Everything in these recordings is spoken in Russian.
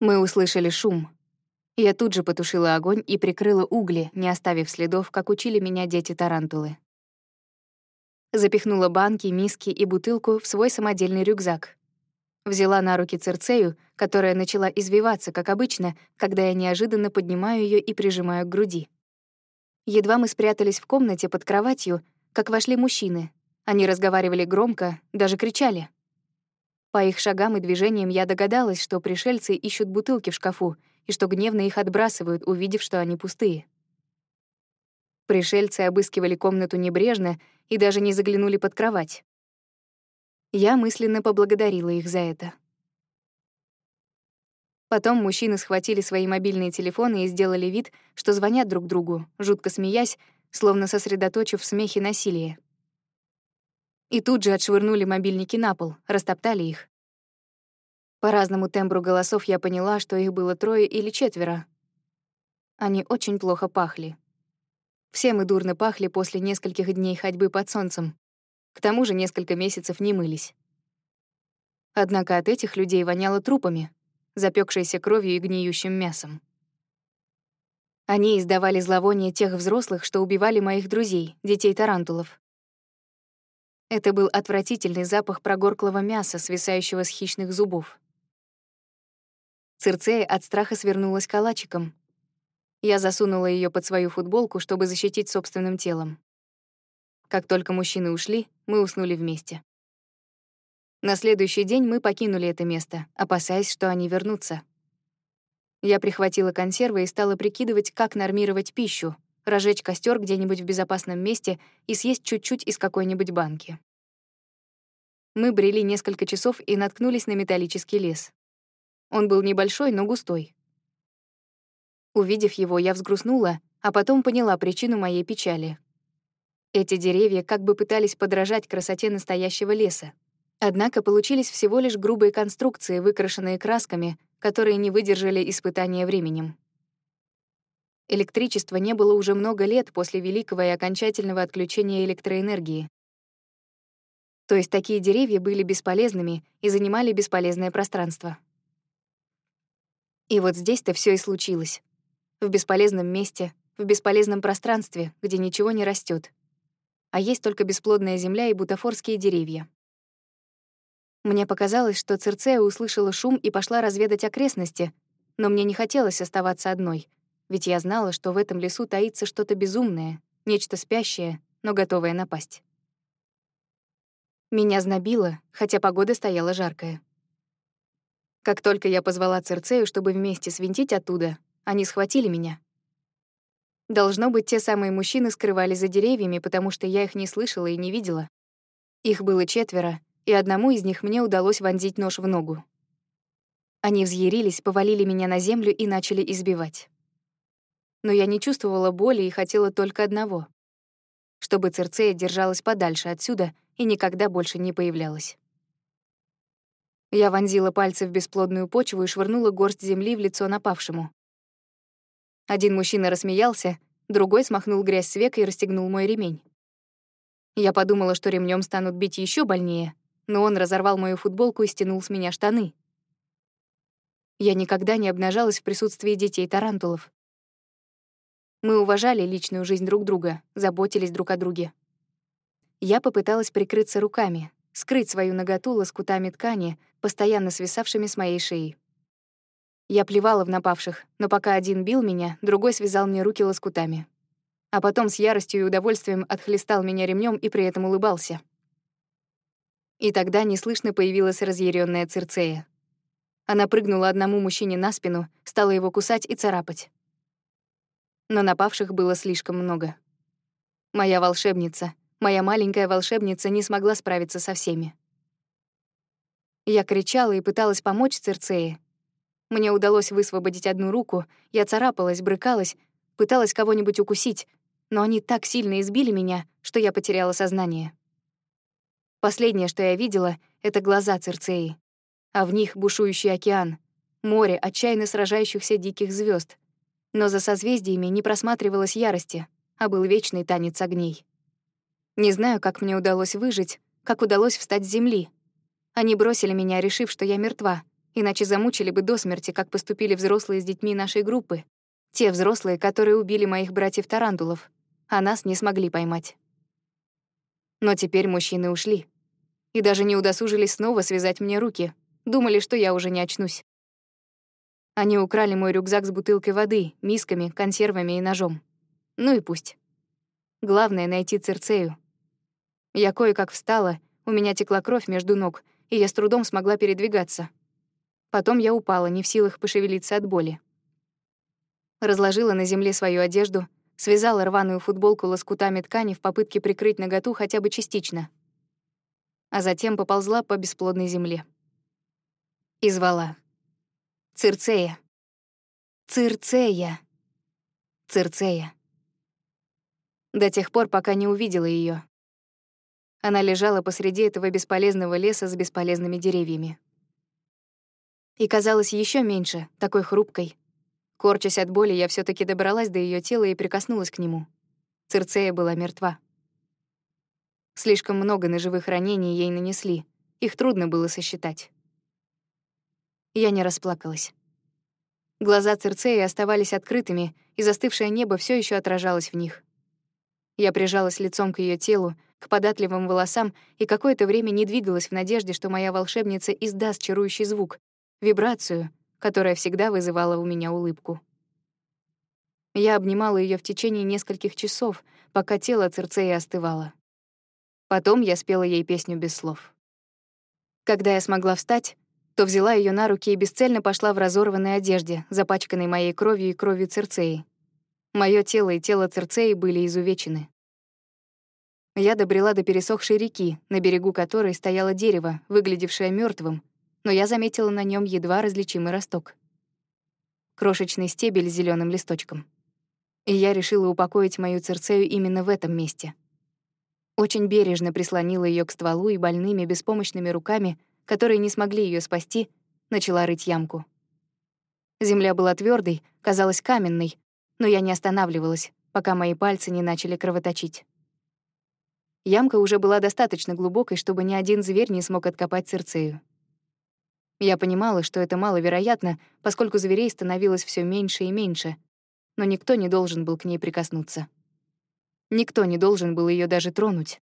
Мы услышали шум. Я тут же потушила огонь и прикрыла угли, не оставив следов, как учили меня дети-тарантулы. Запихнула банки, миски и бутылку в свой самодельный рюкзак. Взяла на руки Церцею, которая начала извиваться, как обычно, когда я неожиданно поднимаю ее и прижимаю к груди. Едва мы спрятались в комнате под кроватью, как вошли мужчины. Они разговаривали громко, даже кричали. По их шагам и движениям я догадалась, что пришельцы ищут бутылки в шкафу и что гневно их отбрасывают, увидев, что они пустые. Пришельцы обыскивали комнату небрежно и даже не заглянули под кровать. Я мысленно поблагодарила их за это. Потом мужчины схватили свои мобильные телефоны и сделали вид, что звонят друг другу, жутко смеясь, словно сосредоточив в смехе насилие. И тут же отшвырнули мобильники на пол, растоптали их. По разному тембру голосов я поняла, что их было трое или четверо. Они очень плохо пахли. Все мы дурно пахли после нескольких дней ходьбы под солнцем. К тому же несколько месяцев не мылись. Однако от этих людей воняло трупами, запекшейся кровью и гниющим мясом. Они издавали зловоние тех взрослых, что убивали моих друзей, детей тарантулов. Это был отвратительный запах прогорклого мяса, свисающего с хищных зубов. Цирцея от страха свернулась калачиком. Я засунула ее под свою футболку, чтобы защитить собственным телом. Как только мужчины ушли, мы уснули вместе. На следующий день мы покинули это место, опасаясь, что они вернутся. Я прихватила консервы и стала прикидывать, как нормировать пищу, разжечь костер где-нибудь в безопасном месте и съесть чуть-чуть из какой-нибудь банки. Мы брели несколько часов и наткнулись на металлический лес. Он был небольшой, но густой. Увидев его, я взгрустнула, а потом поняла причину моей печали. Эти деревья как бы пытались подражать красоте настоящего леса. Однако получились всего лишь грубые конструкции, выкрашенные красками, которые не выдержали испытания временем. Электричества не было уже много лет после великого и окончательного отключения электроэнергии. То есть такие деревья были бесполезными и занимали бесполезное пространство. И вот здесь-то все и случилось. В бесполезном месте, в бесполезном пространстве, где ничего не растет, а есть только бесплодная земля и бутафорские деревья. Мне показалось, что Церцея услышала шум и пошла разведать окрестности, но мне не хотелось оставаться одной — ведь я знала, что в этом лесу таится что-то безумное, нечто спящее, но готовое напасть. Меня знобило, хотя погода стояла жаркая. Как только я позвала Церцею, чтобы вместе свинтить оттуда, они схватили меня. Должно быть, те самые мужчины скрывались за деревьями, потому что я их не слышала и не видела. Их было четверо, и одному из них мне удалось вонзить нож в ногу. Они взъярились, повалили меня на землю и начали избивать но я не чувствовала боли и хотела только одного — чтобы Церцея держалась подальше отсюда и никогда больше не появлялась. Я вонзила пальцы в бесплодную почву и швырнула горсть земли в лицо напавшему. Один мужчина рассмеялся, другой смахнул грязь с века и расстегнул мой ремень. Я подумала, что ремнем станут бить еще больнее, но он разорвал мою футболку и стянул с меня штаны. Я никогда не обнажалась в присутствии детей-тарантулов. Мы уважали личную жизнь друг друга, заботились друг о друге. Я попыталась прикрыться руками, скрыть свою наготу лоскутами ткани, постоянно свисавшими с моей шеи. Я плевала в напавших, но пока один бил меня, другой связал мне руки лоскутами. А потом с яростью и удовольствием отхлестал меня ремнем и при этом улыбался. И тогда неслышно появилась разъяренная Цирцея. Она прыгнула одному мужчине на спину, стала его кусать и царапать но напавших было слишком много. Моя волшебница, моя маленькая волшебница не смогла справиться со всеми. Я кричала и пыталась помочь Церцее. Мне удалось высвободить одну руку, я царапалась, брыкалась, пыталась кого-нибудь укусить, но они так сильно избили меня, что я потеряла сознание. Последнее, что я видела, — это глаза Церцеи, а в них бушующий океан, море отчаянно сражающихся диких звезд, но за созвездиями не просматривалось ярости, а был вечный танец огней. Не знаю, как мне удалось выжить, как удалось встать с земли. Они бросили меня, решив, что я мертва, иначе замучили бы до смерти, как поступили взрослые с детьми нашей группы. Те взрослые, которые убили моих братьев-тарантулов, а нас не смогли поймать. Но теперь мужчины ушли. И даже не удосужились снова связать мне руки. Думали, что я уже не очнусь. Они украли мой рюкзак с бутылкой воды, мисками, консервами и ножом. Ну и пусть. Главное — найти Церцею. Я кое-как встала, у меня текла кровь между ног, и я с трудом смогла передвигаться. Потом я упала, не в силах пошевелиться от боли. Разложила на земле свою одежду, связала рваную футболку лоскутами ткани в попытке прикрыть наготу хотя бы частично. А затем поползла по бесплодной земле. И звала. Цирцея. Цирцея. Цирцея до тех пор, пока не увидела ее. Она лежала посреди этого бесполезного леса с бесполезными деревьями. И казалось еще меньше, такой хрупкой. Корчась от боли, я все таки добралась до ее тела и прикоснулась к нему. Цирцея была мертва. Слишком много ножевых ранений ей нанесли, их трудно было сосчитать. Я не расплакалась. Глаза Цирцеи оставались открытыми, и застывшее небо все еще отражалось в них. Я прижалась лицом к ее телу, к податливым волосам и какое-то время не двигалась в надежде, что моя волшебница издаст чарующий звук, вибрацию, которая всегда вызывала у меня улыбку. Я обнимала ее в течение нескольких часов, пока тело Церцеи остывало. Потом я спела ей песню без слов. Когда я смогла встать, то взяла ее на руки и бесцельно пошла в разорванной одежде, запачканной моей кровью и кровью Церцеи. Моё тело и тело Церцеи были изувечены. Я добрела до пересохшей реки, на берегу которой стояло дерево, выглядевшее мёртвым, но я заметила на нём едва различимый росток. Крошечный стебель с зелёным листочком. И я решила упокоить мою Церцею именно в этом месте. Очень бережно прислонила её к стволу и больными, беспомощными руками, которые не смогли её спасти, начала рыть ямку. Земля была твёрдой, казалась каменной, но я не останавливалась, пока мои пальцы не начали кровоточить. Ямка уже была достаточно глубокой, чтобы ни один зверь не смог откопать Цирцею. Я понимала, что это маловероятно, поскольку зверей становилось все меньше и меньше, но никто не должен был к ней прикоснуться. Никто не должен был ее даже тронуть.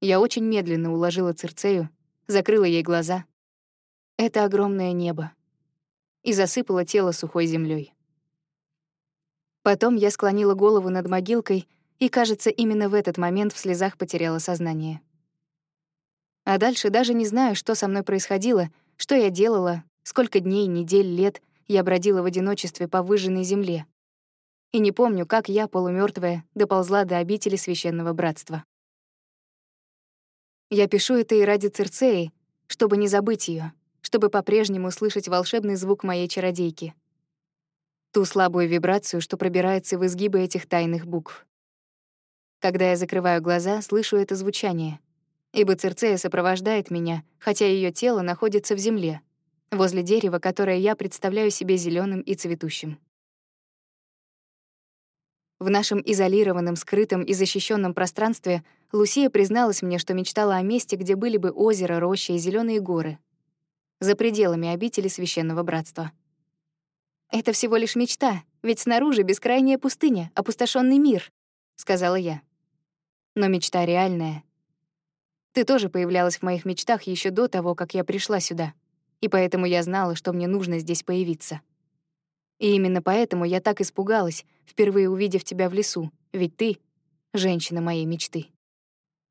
Я очень медленно уложила Цирцею, закрыла ей глаза. Это огромное небо. И засыпала тело сухой землей. Потом я склонила голову над могилкой и, кажется, именно в этот момент в слезах потеряла сознание. А дальше даже не знаю, что со мной происходило, что я делала, сколько дней, недель, лет я бродила в одиночестве по выжженной земле. И не помню, как я, полумёртвая, доползла до обители священного братства. Я пишу это и ради Церцеи, чтобы не забыть ее, чтобы по-прежнему слышать волшебный звук моей чародейки — ту слабую вибрацию, что пробирается в изгибы этих тайных букв. Когда я закрываю глаза, слышу это звучание, ибо Церцея сопровождает меня, хотя ее тело находится в земле, возле дерева, которое я представляю себе зеленым и цветущим. В нашем изолированном, скрытом и защищенном пространстве Лусия призналась мне, что мечтала о месте, где были бы озеро, роща и зеленые горы, за пределами обители священного братства. «Это всего лишь мечта, ведь снаружи бескрайняя пустыня, опустошенный мир», — сказала я. «Но мечта реальная. Ты тоже появлялась в моих мечтах еще до того, как я пришла сюда, и поэтому я знала, что мне нужно здесь появиться. И именно поэтому я так испугалась, впервые увидев тебя в лесу, ведь ты — женщина моей мечты».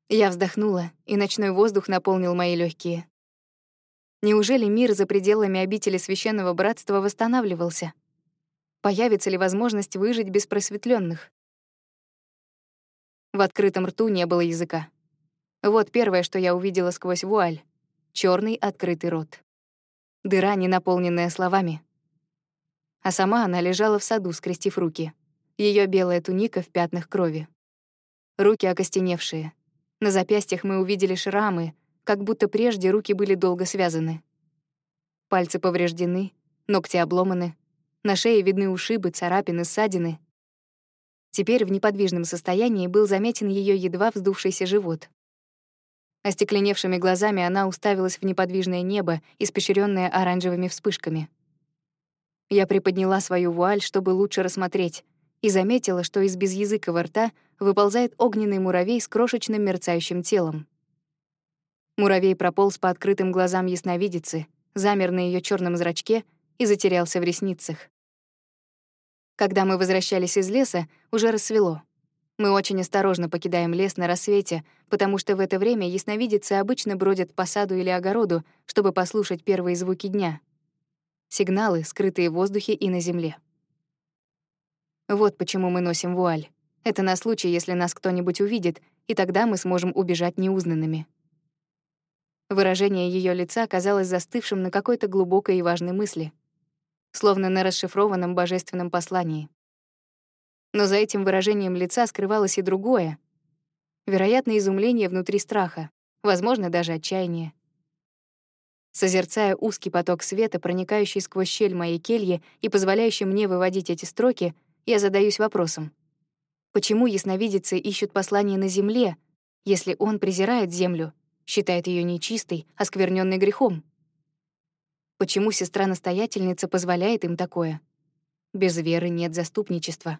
Я вздохнула, и ночной воздух наполнил мои легкие. Неужели мир за пределами обители священного братства восстанавливался? Появится ли возможность выжить без просветленных? В открытом рту не было языка. Вот первое, что я увидела сквозь вуаль — черный открытый рот. Дыра, не наполненная словами. А сама она лежала в саду, скрестив руки. Ее белая туника в пятнах крови. Руки окостеневшие. На запястьях мы увидели шрамы, как будто прежде руки были долго связаны. Пальцы повреждены, ногти обломаны, на шее видны ушибы, царапины, ссадины. Теперь в неподвижном состоянии был заметен ее едва вздувшийся живот. Остекленевшими глазами она уставилась в неподвижное небо, испещрённое оранжевыми вспышками. Я приподняла свою вуаль, чтобы лучше рассмотреть, и заметила, что из безязыкого рта выползает огненный муравей с крошечным мерцающим телом. Муравей прополз по открытым глазам ясновидицы, замер на ее черном зрачке и затерялся в ресницах. Когда мы возвращались из леса, уже рассвело. Мы очень осторожно покидаем лес на рассвете, потому что в это время ясновидицы обычно бродят по саду или огороду, чтобы послушать первые звуки дня. Сигналы, скрытые в воздухе и на земле. Вот почему мы носим вуаль. Это на случай, если нас кто-нибудь увидит, и тогда мы сможем убежать неузнанными. Выражение ее лица казалось застывшим на какой-то глубокой и важной мысли, словно на расшифрованном божественном послании. Но за этим выражением лица скрывалось и другое. Вероятно, изумление внутри страха, возможно, даже отчаяние. Созерцая узкий поток света, проникающий сквозь щель моей кельи и позволяющий мне выводить эти строки, я задаюсь вопросом. Почему ясновидицы ищут послание на земле, если он презирает землю, считает ее нечистой, оскверненной грехом? Почему сестра-настоятельница позволяет им такое? Без веры нет заступничества.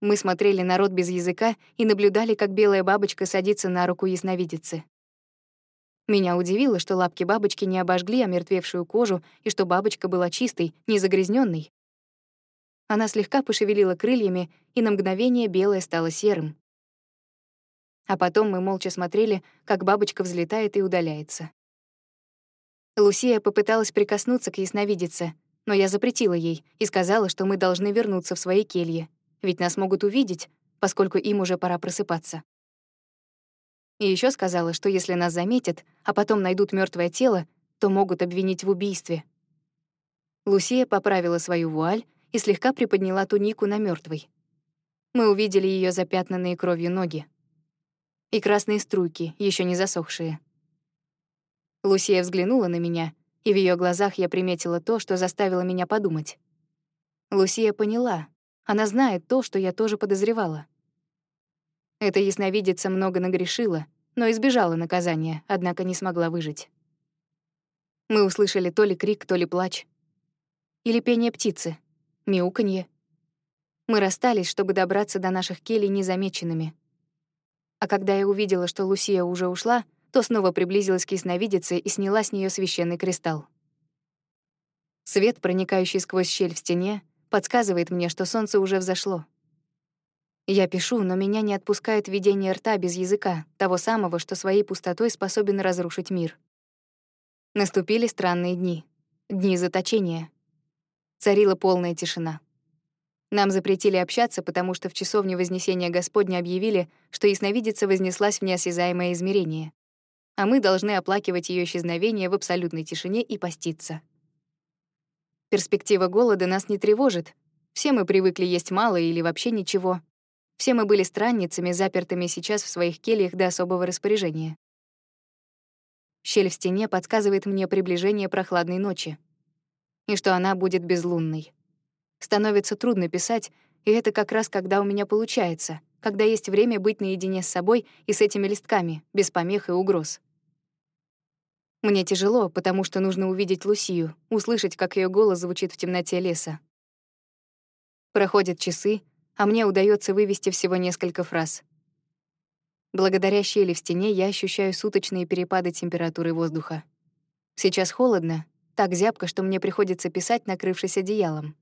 Мы смотрели народ без языка и наблюдали, как белая бабочка садится на руку ясновидицы. Меня удивило, что лапки бабочки не обожгли омертвевшую кожу и что бабочка была чистой, не загрязненной. Она слегка пошевелила крыльями, и на мгновение белое стало серым. А потом мы молча смотрели, как бабочка взлетает и удаляется. Лусия попыталась прикоснуться к ясновидице, но я запретила ей и сказала, что мы должны вернуться в свои кельи, ведь нас могут увидеть, поскольку им уже пора просыпаться. И еще сказала, что если нас заметят, а потом найдут мертвое тело, то могут обвинить в убийстве. Лусия поправила свою вуаль и слегка приподняла тунику на мертвой. Мы увидели ее запятнанные кровью ноги. И красные струйки, еще не засохшие. Лусия взглянула на меня, и в ее глазах я приметила то, что заставило меня подумать. Лусия поняла. Она знает то, что я тоже подозревала. Эта ясновидица много нагрешила, но избежала наказания, однако не смогла выжить. Мы услышали то ли крик, то ли плач. Или пение птицы — мяуканье. Мы расстались, чтобы добраться до наших келей незамеченными. А когда я увидела, что Лусия уже ушла, то снова приблизилась к ясновидице и сняла с нее священный кристалл. Свет, проникающий сквозь щель в стене, подсказывает мне, что солнце уже взошло. Я пишу, но меня не отпускает видение рта без языка, того самого, что своей пустотой способен разрушить мир. Наступили странные дни. Дни заточения. Царила полная тишина. Нам запретили общаться, потому что в часовне Вознесения Господня объявили, что ясновидица вознеслась в неосязаемое измерение, а мы должны оплакивать ее исчезновение в абсолютной тишине и поститься. Перспектива голода нас не тревожит. Все мы привыкли есть мало или вообще ничего. Все мы были странницами, запертыми сейчас в своих кельях до особого распоряжения. Щель в стене подсказывает мне приближение прохладной ночи и что она будет безлунной. Становится трудно писать, и это как раз когда у меня получается, когда есть время быть наедине с собой и с этими листками, без помех и угроз. Мне тяжело, потому что нужно увидеть Лусию, услышать, как ее голос звучит в темноте леса. Проходят часы, а мне удается вывести всего несколько фраз. Благодаря щели в стене я ощущаю суточные перепады температуры воздуха. Сейчас холодно, так зябко, что мне приходится писать, накрывшись одеялом.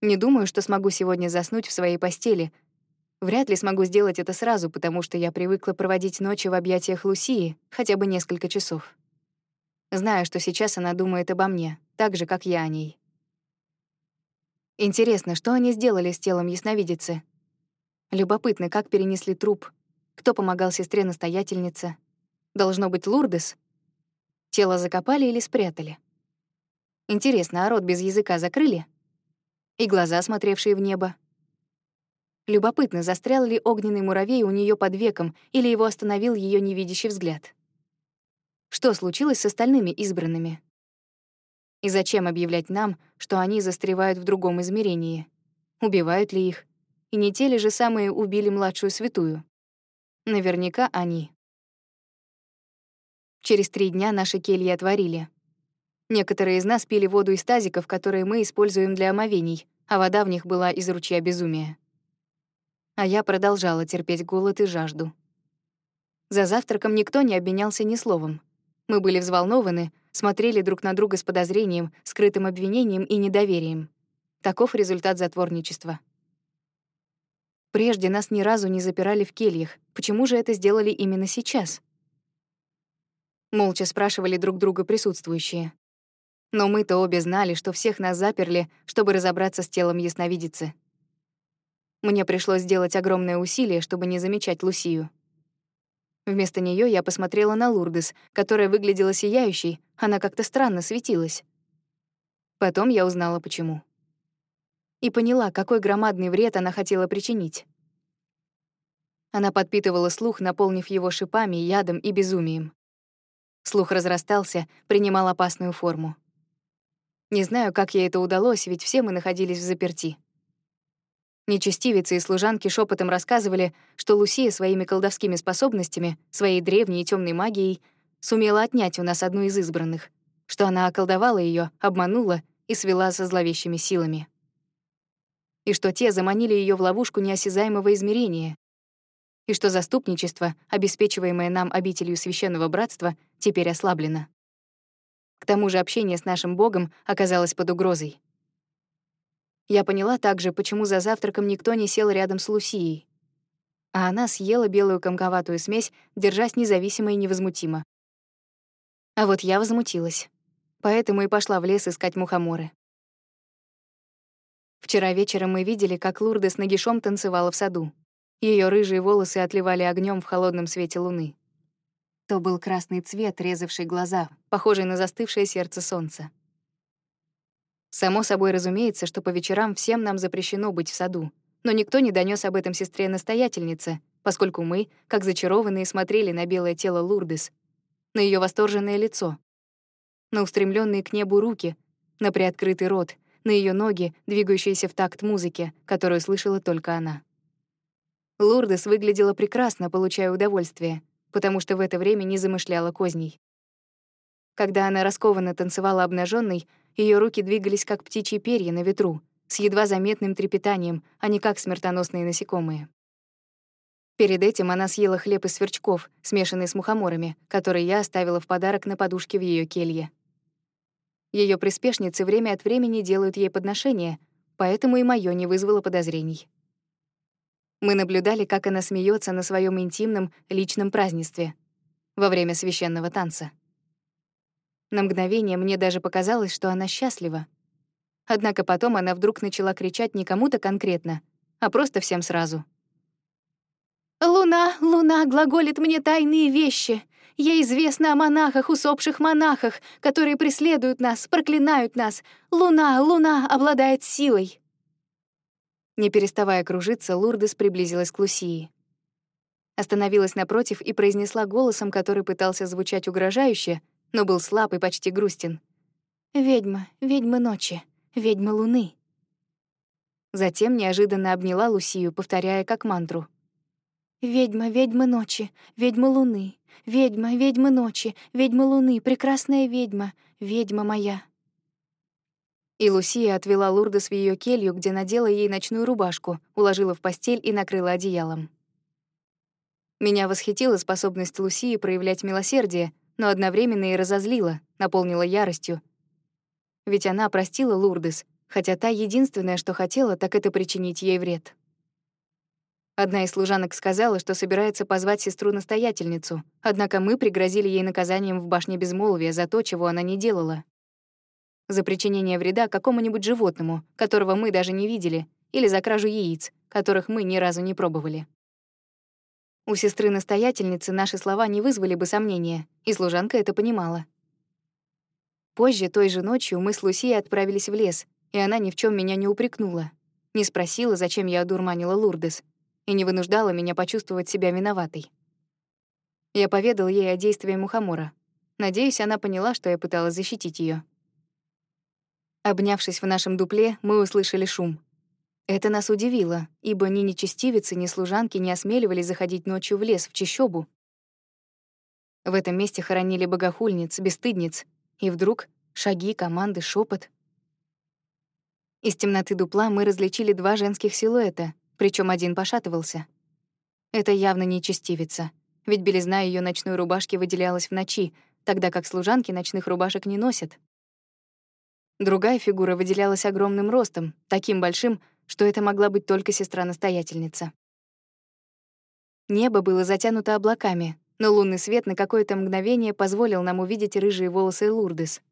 Не думаю, что смогу сегодня заснуть в своей постели. Вряд ли смогу сделать это сразу, потому что я привыкла проводить ночи в объятиях Лусии хотя бы несколько часов. Знаю, что сейчас она думает обо мне, так же, как я о ней. Интересно, что они сделали с телом ясновидицы? Любопытно, как перенесли труп, кто помогал сестре-настоятельнице. Должно быть Лурдес, Тело закопали или спрятали? Интересно, а рот без языка закрыли? И глаза, смотревшие в небо? Любопытно, застрял ли огненный муравей у нее под веком или его остановил ее невидящий взгляд? Что случилось с остальными избранными? И зачем объявлять нам, что они застревают в другом измерении? Убивают ли их? И не те ли же самые убили младшую святую? Наверняка они. Через три дня наши кельи отварили. Некоторые из нас пили воду из тазиков, которые мы используем для омовений, а вода в них была из ручья безумия. А я продолжала терпеть голод и жажду. За завтраком никто не обменялся ни словом. Мы были взволнованы, смотрели друг на друга с подозрением, скрытым обвинением и недоверием. Таков результат затворничества. Прежде нас ни разу не запирали в кельях. Почему же это сделали именно сейчас? Молча спрашивали друг друга присутствующие. Но мы-то обе знали, что всех нас заперли, чтобы разобраться с телом ясновидицы. Мне пришлось сделать огромное усилие, чтобы не замечать Лусию. Вместо нее я посмотрела на Лурдес, которая выглядела сияющей, она как-то странно светилась. Потом я узнала, почему и поняла, какой громадный вред она хотела причинить. Она подпитывала слух, наполнив его шипами, ядом и безумием. Слух разрастался, принимал опасную форму. Не знаю, как ей это удалось, ведь все мы находились в заперти. Нечестивицы и служанки шепотом рассказывали, что Лусия своими колдовскими способностями, своей древней и темной магией сумела отнять у нас одну из избранных, что она околдовала ее, обманула и свела со зловещими силами и что те заманили ее в ловушку неосязаемого измерения, и что заступничество, обеспечиваемое нам обителью священного братства, теперь ослаблено. К тому же общение с нашим Богом оказалось под угрозой. Я поняла также, почему за завтраком никто не сел рядом с Лусией. А она съела белую комковатую смесь, держась независимо и невозмутимо. А вот я возмутилась. Поэтому и пошла в лес искать мухоморы. Вчера вечером мы видели, как Лурда с нагишом танцевала в саду. Ее рыжие волосы отливали огнем в холодном свете луны. То был красный цвет, резавший глаза, похожий на застывшее сердце солнца. Само собой разумеется, что по вечерам всем нам запрещено быть в саду, но никто не донес об этом сестре-настоятельнице, поскольку мы, как зачарованные, смотрели на белое тело Лурдес, на ее восторженное лицо, на устремленные к небу руки, на приоткрытый рот, на ее ноги, двигающиеся в такт музыки, которую слышала только она. Лурдес выглядела прекрасно, получая удовольствие, потому что в это время не замышляла козней. Когда она раскованно танцевала обнаженной, ее руки двигались как птичьи перья на ветру, с едва заметным трепетанием, а не как смертоносные насекомые. Перед этим она съела хлеб из сверчков, смешанный с мухоморами, который я оставила в подарок на подушке в ее келье. Ее приспешницы время от времени делают ей подношения, поэтому и моё не вызвало подозрений. Мы наблюдали, как она смеется на своем интимном, личном празднестве во время священного танца. На мгновение мне даже показалось, что она счастлива. Однако потом она вдруг начала кричать не кому-то конкретно, а просто всем сразу. «Луна, луна глаголит мне тайные вещи. Ей известно о монахах, усопших монахах, которые преследуют нас, проклинают нас. Луна, луна обладает силой. Не переставая кружиться, Лурдес приблизилась к Лусии. Остановилась напротив и произнесла голосом, который пытался звучать угрожающе, но был слаб и почти грустен. «Ведьма, ведьма ночи, ведьма луны». Затем неожиданно обняла Лусию, повторяя как мантру. «Ведьма, ведьма ночи, ведьма луны, Ведьма, ведьма ночи, ведьма луны, прекрасная ведьма, ведьма моя. И Лусия отвела Лурдес в ее келью, где надела ей ночную рубашку, уложила в постель и накрыла одеялом. Меня восхитила способность Лусии проявлять милосердие, но одновременно и разозлила, наполнила яростью. Ведь она простила Лурдес, хотя та единственное, что хотела, так это причинить ей вред. Одна из служанок сказала, что собирается позвать сестру-настоятельницу, однако мы пригрозили ей наказанием в башне безмолвия за то, чего она не делала. За причинение вреда какому-нибудь животному, которого мы даже не видели, или за кражу яиц, которых мы ни разу не пробовали. У сестры-настоятельницы наши слова не вызвали бы сомнения, и служанка это понимала. Позже, той же ночью, мы с Лусией отправились в лес, и она ни в чем меня не упрекнула. Не спросила, зачем я одурманила Лурдес, и не вынуждала меня почувствовать себя виноватой. Я поведал ей о действии мухомора. Надеюсь, она поняла, что я пыталась защитить ее. Обнявшись в нашем дупле, мы услышали шум. Это нас удивило, ибо ни нечестивицы, ни служанки не осмеливались заходить ночью в лес, в чащобу. В этом месте хоронили богохульниц, бесстыдниц, и вдруг шаги, команды, шепот. Из темноты дупла мы различили два женских силуэта, причем один пошатывался. Это явно не честивица, ведь белизна ее ночной рубашки выделялась в ночи, тогда как служанки ночных рубашек не носят. Другая фигура выделялась огромным ростом, таким большим, что это могла быть только сестра-настоятельница. Небо было затянуто облаками, но лунный свет на какое-то мгновение позволил нам увидеть рыжие волосы Лурдес,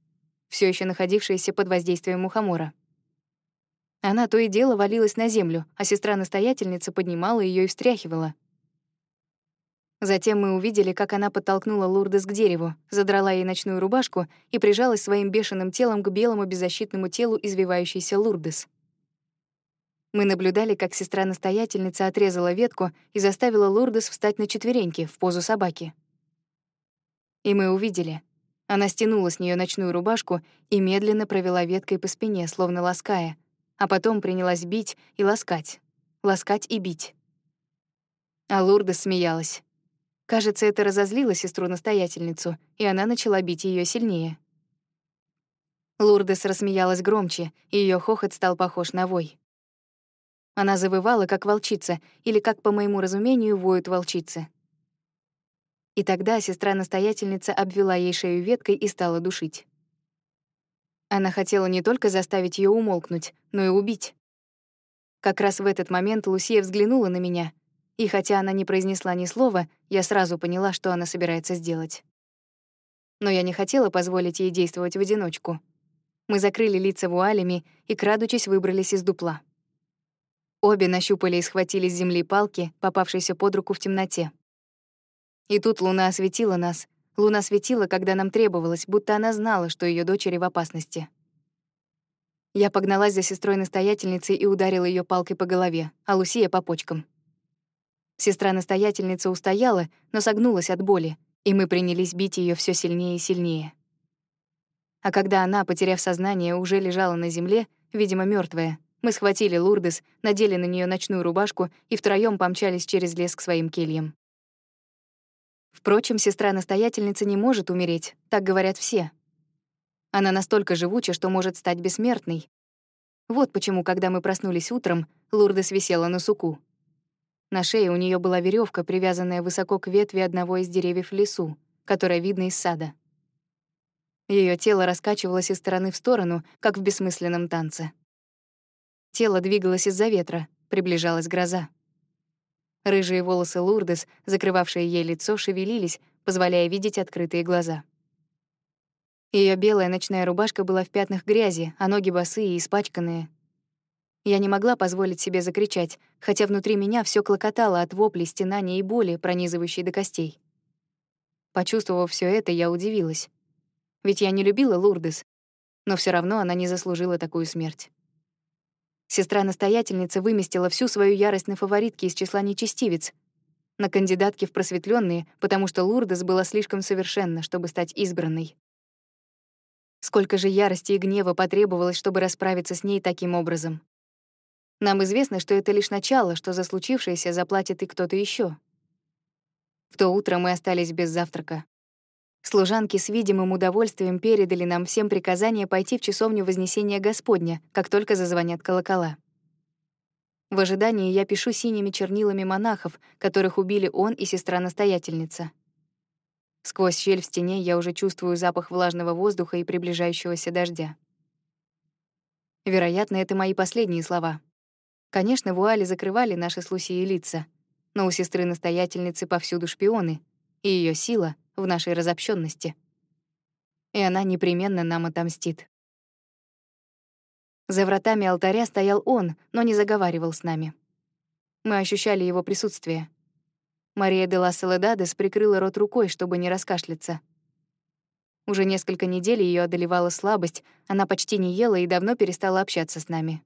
все еще находившиеся под воздействием мухомора. Она то и дело валилась на землю, а сестра-настоятельница поднимала ее и встряхивала. Затем мы увидели, как она подтолкнула Лурдес к дереву, задрала ей ночную рубашку и прижалась своим бешеным телом к белому беззащитному телу извивающейся Лурдес. Мы наблюдали, как сестра-настоятельница отрезала ветку и заставила Лурдес встать на четвереньки в позу собаки. И мы увидели. Она стянула с нее ночную рубашку и медленно провела веткой по спине, словно лаская, а потом принялась бить и ласкать, ласкать и бить. А Лурдес смеялась. Кажется, это разозлило сестру-настоятельницу, и она начала бить ее сильнее. Лурдес рассмеялась громче, и ее хохот стал похож на вой. Она завывала, как волчица, или, как по моему разумению, воют волчицы. И тогда сестра-настоятельница обвела ей шею веткой и стала душить. Она хотела не только заставить ее умолкнуть, но и убить. Как раз в этот момент Лусия взглянула на меня, и хотя она не произнесла ни слова, я сразу поняла, что она собирается сделать. Но я не хотела позволить ей действовать в одиночку. Мы закрыли лица вуалями и, крадучись, выбрались из дупла. Обе нащупали и схватили с земли палки, попавшиеся под руку в темноте. И тут луна осветила нас, Луна светила, когда нам требовалось, будто она знала, что ее дочери в опасности. Я погналась за сестрой-настоятельницей и ударила ее палкой по голове, а Лусия — по почкам. Сестра-настоятельница устояла, но согнулась от боли, и мы принялись бить ее все сильнее и сильнее. А когда она, потеряв сознание, уже лежала на земле, видимо, мертвая, мы схватили Лурдес, надели на нее ночную рубашку и втроем помчались через лес к своим кельям. Впрочем, сестра-настоятельница не может умереть, так говорят все. Она настолько живуча, что может стать бессмертной. Вот почему, когда мы проснулись утром, Лурдес висела на суку. На шее у нее была веревка, привязанная высоко к ветви одного из деревьев в лесу, которая видна из сада. Ее тело раскачивалось из стороны в сторону, как в бессмысленном танце. Тело двигалось из-за ветра, приближалась гроза. Рыжие волосы Лурдес, закрывавшие ей лицо, шевелились, позволяя видеть открытые глаза. Ее белая ночная рубашка была в пятнах грязи, а ноги босые и испачканные. Я не могла позволить себе закричать, хотя внутри меня все клокотало от воплей, стенания и боли, пронизывающей до костей. Почувствовав все это, я удивилась. Ведь я не любила Лурдес, но все равно она не заслужила такую смерть. Сестра-настоятельница выместила всю свою ярость на фаворитке из числа нечестивец, на кандидатке в просветленные, потому что Лурдес была слишком совершенна, чтобы стать избранной. Сколько же ярости и гнева потребовалось, чтобы расправиться с ней таким образом. Нам известно, что это лишь начало, что за случившееся заплатит и кто-то еще. В то утро мы остались без завтрака. Служанки с видимым удовольствием передали нам всем приказание пойти в часовню Вознесения Господня, как только зазвонят колокола. В ожидании я пишу синими чернилами монахов, которых убили он и сестра-настоятельница. Сквозь щель в стене я уже чувствую запах влажного воздуха и приближающегося дождя. Вероятно, это мои последние слова. Конечно, вуали закрывали наши с Лусией лица, но у сестры-настоятельницы повсюду шпионы, и ее сила — в нашей разобщенности. И она непременно нам отомстит. За вратами алтаря стоял он, но не заговаривал с нами. Мы ощущали его присутствие. Мария де ла Соледадес прикрыла рот рукой, чтобы не раскашляться. Уже несколько недель ее одолевала слабость, она почти не ела и давно перестала общаться с нами.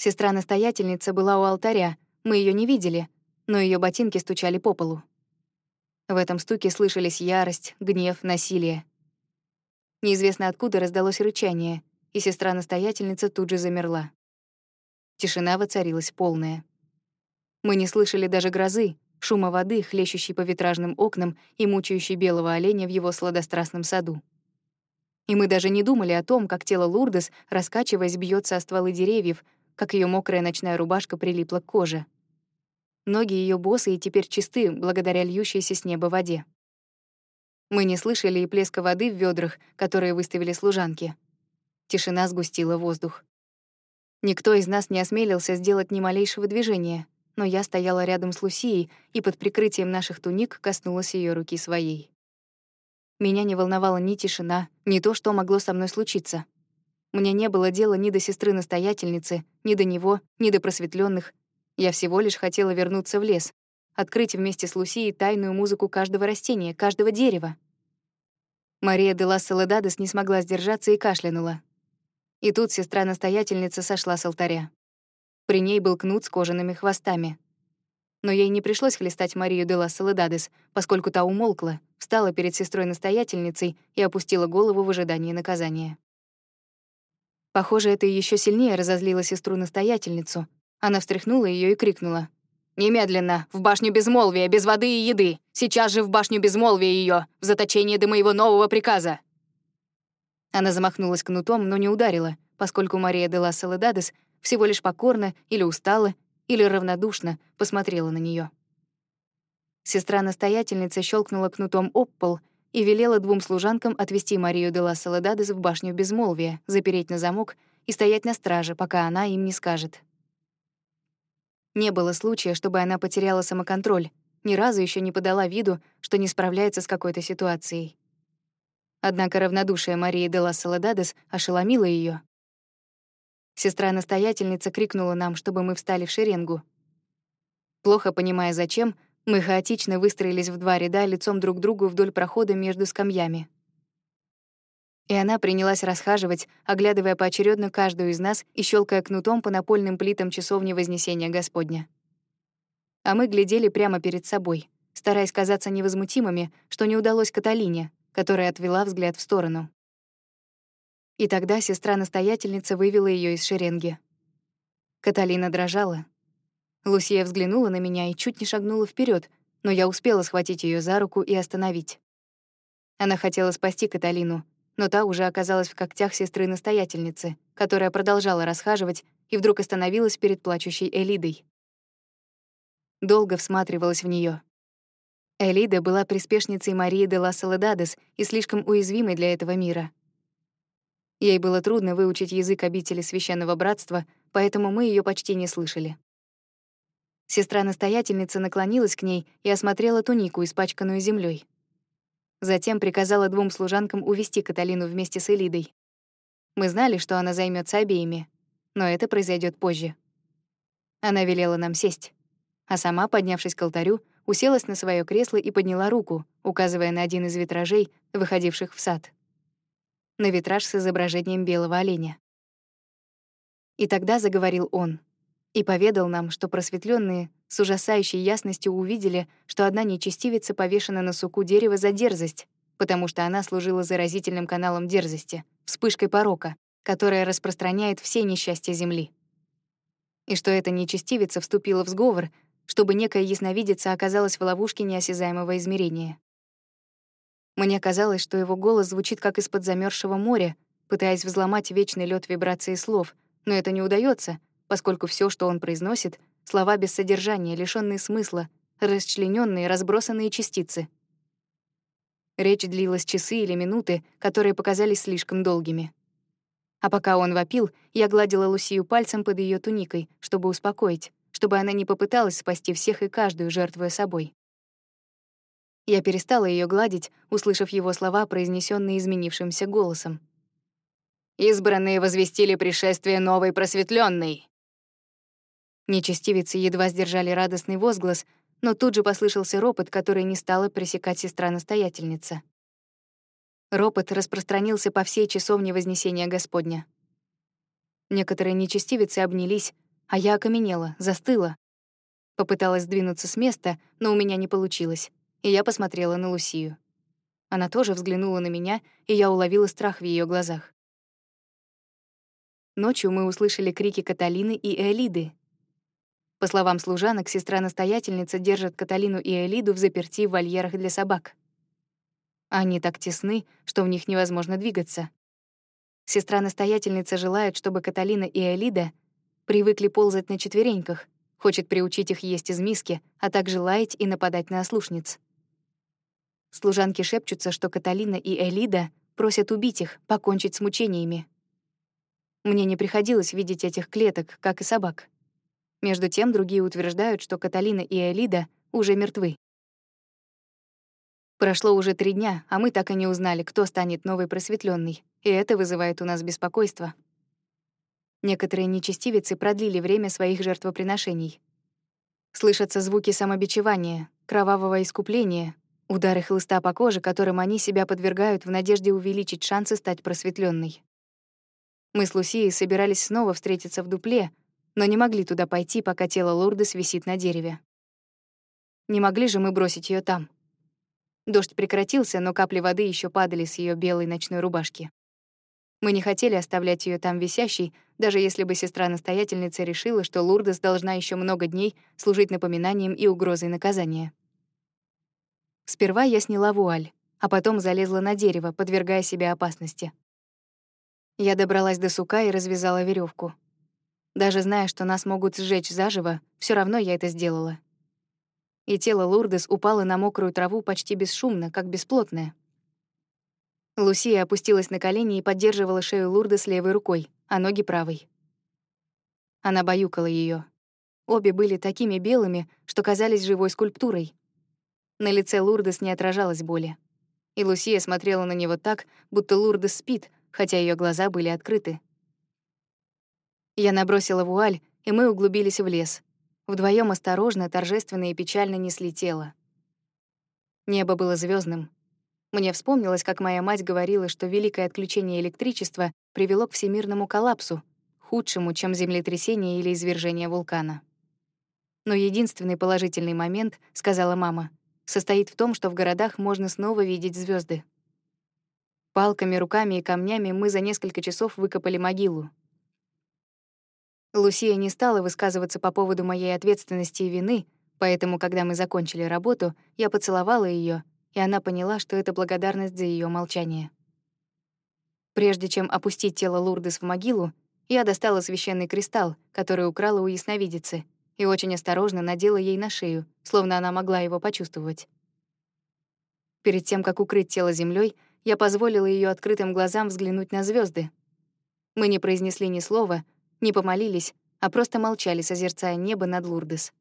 Сестра-настоятельница была у алтаря, мы ее не видели, но ее ботинки стучали по полу. В этом стуке слышались ярость, гнев, насилие. Неизвестно откуда раздалось рычание, и сестра-настоятельница тут же замерла. Тишина воцарилась полная. Мы не слышали даже грозы, шума воды, хлещущей по витражным окнам и мучающей белого оленя в его сладострастном саду. И мы даже не думали о том, как тело Лурдес, раскачиваясь, бьется о стволы деревьев, как ее мокрая ночная рубашка прилипла к коже. Ноги ее босы и теперь чисты, благодаря льющейся с неба воде. Мы не слышали и плеска воды в ведрах, которые выставили служанки. Тишина сгустила воздух. Никто из нас не осмелился сделать ни малейшего движения, но я стояла рядом с Лусией и под прикрытием наших туник коснулась ее руки своей. Меня не волновала ни тишина, ни то, что могло со мной случиться. Мне не было дела ни до сестры-настоятельницы, ни до него, ни до просветленных. Я всего лишь хотела вернуться в лес, открыть вместе с Лусией тайную музыку каждого растения, каждого дерева. Мария де лас Соледадес не смогла сдержаться и кашлянула. И тут сестра-настоятельница сошла с алтаря. При ней был кнут с кожаными хвостами. Но ей не пришлось хлестать Марию де лас Соледадес, поскольку та умолкла, встала перед сестрой-настоятельницей и опустила голову в ожидании наказания. Похоже, это еще сильнее разозлило сестру-настоятельницу. Она встряхнула ее и крикнула. «Немедленно! В башню безмолвия, без воды и еды! Сейчас же в башню безмолвия ее, в заточение до моего нового приказа!» Она замахнулась кнутом, но не ударила, поскольку Мария де ла Соледадес всего лишь покорно или устала, или равнодушно посмотрела на нее. Сестра-настоятельница щелкнула кнутом об пол и велела двум служанкам отвести Марию де ла Соледадес в башню безмолвия, запереть на замок и стоять на страже, пока она им не скажет. Не было случая, чтобы она потеряла самоконтроль, ни разу еще не подала виду, что не справляется с какой-то ситуацией. Однако равнодушие Марии де ла Соледадес ошеломило ее. Сестра-настоятельница крикнула нам, чтобы мы встали в шеренгу. Плохо понимая, зачем, мы хаотично выстроились в два ряда лицом друг к другу вдоль прохода между скамьями и она принялась расхаживать, оглядывая поочередно каждую из нас и щелкая кнутом по напольным плитам часовни Вознесения Господня. А мы глядели прямо перед собой, стараясь казаться невозмутимыми, что не удалось Каталине, которая отвела взгляд в сторону. И тогда сестра-настоятельница вывела ее из шеренги. Каталина дрожала. Лусия взглянула на меня и чуть не шагнула вперед, но я успела схватить ее за руку и остановить. Она хотела спасти Каталину, но та уже оказалась в когтях сестры-настоятельницы, которая продолжала расхаживать и вдруг остановилась перед плачущей Элидой. Долго всматривалась в нее. Элида была приспешницей Марии де ла Соледадес и слишком уязвимой для этого мира. Ей было трудно выучить язык обители Священного Братства, поэтому мы ее почти не слышали. Сестра-настоятельница наклонилась к ней и осмотрела тунику, испачканную землей. Затем приказала двум служанкам увести Каталину вместе с Элидой. Мы знали, что она займется обеими, но это произойдет позже. Она велела нам сесть, а сама, поднявшись к алтарю, уселась на свое кресло и подняла руку, указывая на один из витражей, выходивших в сад. На витраж с изображением белого оленя. И тогда заговорил он и поведал нам, что просветленные с ужасающей ясностью увидели, что одна нечестивица повешена на суку дерева за дерзость, потому что она служила заразительным каналом дерзости, вспышкой порока, которая распространяет все несчастья Земли. И что эта нечестивица вступила в сговор, чтобы некая ясновидица оказалась в ловушке неосязаемого измерения. Мне казалось, что его голос звучит как из-под замерзшего моря, пытаясь взломать вечный лед вибрации слов, но это не удается, поскольку все, что он произносит, слова без содержания, лишённые смысла, расчленённые, разбросанные частицы. Речь длилась часы или минуты, которые показались слишком долгими. А пока он вопил, я гладила Лусию пальцем под ее туникой, чтобы успокоить, чтобы она не попыталась спасти всех и каждую, жертвуя собой. Я перестала ее гладить, услышав его слова, произнесенные изменившимся голосом. «Избранные возвестили пришествие новой просветленной. Нечестивицы едва сдержали радостный возглас, но тут же послышался ропот, который не стала пресекать сестра-настоятельница. Ропот распространился по всей часовне Вознесения Господня. Некоторые нечестивицы обнялись, а я окаменела, застыла. Попыталась сдвинуться с места, но у меня не получилось, и я посмотрела на Лусию. Она тоже взглянула на меня, и я уловила страх в ее глазах. Ночью мы услышали крики Каталины и Элиды, По словам служанок, сестра-настоятельница держит Каталину и Элиду в заперти в вольерах для собак. Они так тесны, что в них невозможно двигаться. Сестра-настоятельница желает, чтобы Каталина и Элида привыкли ползать на четвереньках, хочет приучить их есть из миски, а также лаять и нападать на ослушниц. Служанки шепчутся, что Каталина и Элида просят убить их, покончить с мучениями. Мне не приходилось видеть этих клеток, как и собак. Между тем, другие утверждают, что Каталина и Элида уже мертвы. Прошло уже три дня, а мы так и не узнали, кто станет новой просветленной, и это вызывает у нас беспокойство. Некоторые нечестивицы продлили время своих жертвоприношений. Слышатся звуки самобичевания, кровавого искупления, удары хлыста по коже, которым они себя подвергают в надежде увеличить шансы стать просветленной. Мы с Лусией собирались снова встретиться в дупле, но не могли туда пойти, пока тело Лурдес висит на дереве. Не могли же мы бросить ее там. Дождь прекратился, но капли воды еще падали с ее белой ночной рубашки. Мы не хотели оставлять ее там висящей, даже если бы сестра-настоятельница решила, что Лурдес должна еще много дней служить напоминанием и угрозой наказания. Сперва я сняла вуаль, а потом залезла на дерево, подвергая себя опасности. Я добралась до сука и развязала веревку. Даже зная, что нас могут сжечь заживо, все равно я это сделала. И тело Лурдес упало на мокрую траву почти бесшумно, как бесплотное. Лусия опустилась на колени и поддерживала шею Лурдес левой рукой, а ноги правой. Она баюкала ее. Обе были такими белыми, что казались живой скульптурой. На лице Лурдес не отражалась боли. И Лусия смотрела на него так, будто Лурдес спит, хотя ее глаза были открыты. Я набросила вуаль, и мы углубились в лес. Вдвоем осторожно, торжественно и печально несли тело. Небо было звездным. Мне вспомнилось, как моя мать говорила, что великое отключение электричества привело к всемирному коллапсу, худшему, чем землетрясение или извержение вулкана. Но единственный положительный момент, сказала мама, состоит в том, что в городах можно снова видеть звезды. Палками, руками и камнями мы за несколько часов выкопали могилу. Лусия не стала высказываться по поводу моей ответственности и вины, поэтому, когда мы закончили работу, я поцеловала ее, и она поняла, что это благодарность за ее молчание. Прежде чем опустить тело Лурдес в могилу, я достала священный кристалл, который украла у ясновидицы, и очень осторожно надела ей на шею, словно она могла его почувствовать. Перед тем, как укрыть тело землей, я позволила ее открытым глазам взглянуть на звезды. Мы не произнесли ни слова, не помолились, а просто молчали, созерцая небо над Лурдес.